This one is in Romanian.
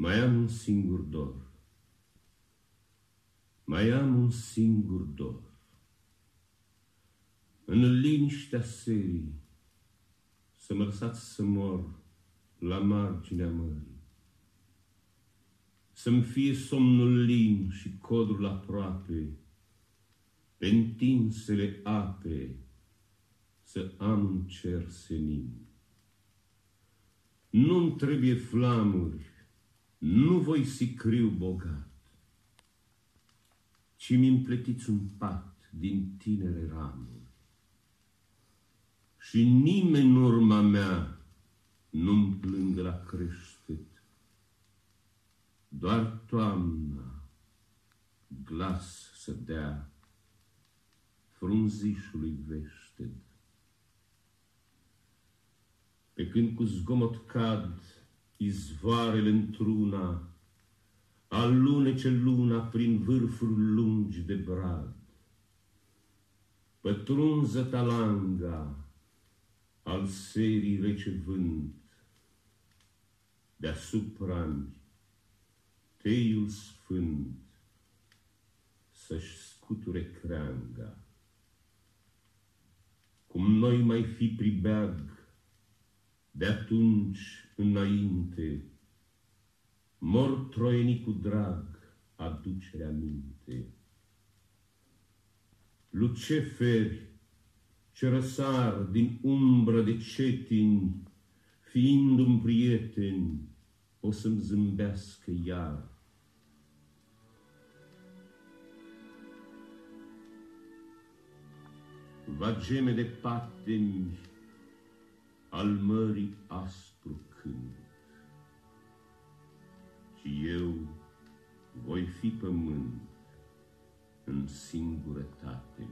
Mai am un singur dor. Mai am un singur dor. În liniștea serii, să mă lăsați să mor la marginea mării. Să-mi fie somnul lin și codrul aproape, pe întinsele ape, să am un cer senin. Nu-mi trebuie flamuri, nu voi sicriu bogat, ci mi împletiți un pat din tinere ramuri. Și nimeni în urma mea nu-mi plângă la creștet, doar toamna glas să dea frunzișului veșted. Pe când cu zgomot cad izvoarele într-una, alunece luna prin vârfuri lungi de brad. Pătrunză talanga al serii rece vânt, deasupra teiul sfânt să-și scuture creanga. Cum noi mai fi pribeag de atunci înainte, mor troienii cu drag, aducere aminte. Luceferi ce răsar din umbră de cetini, fiind un prieten, o să-mi zâmbească iar. Va geme de patemi al mării aspru cânt. Și eu voi fi pământ în singurătate.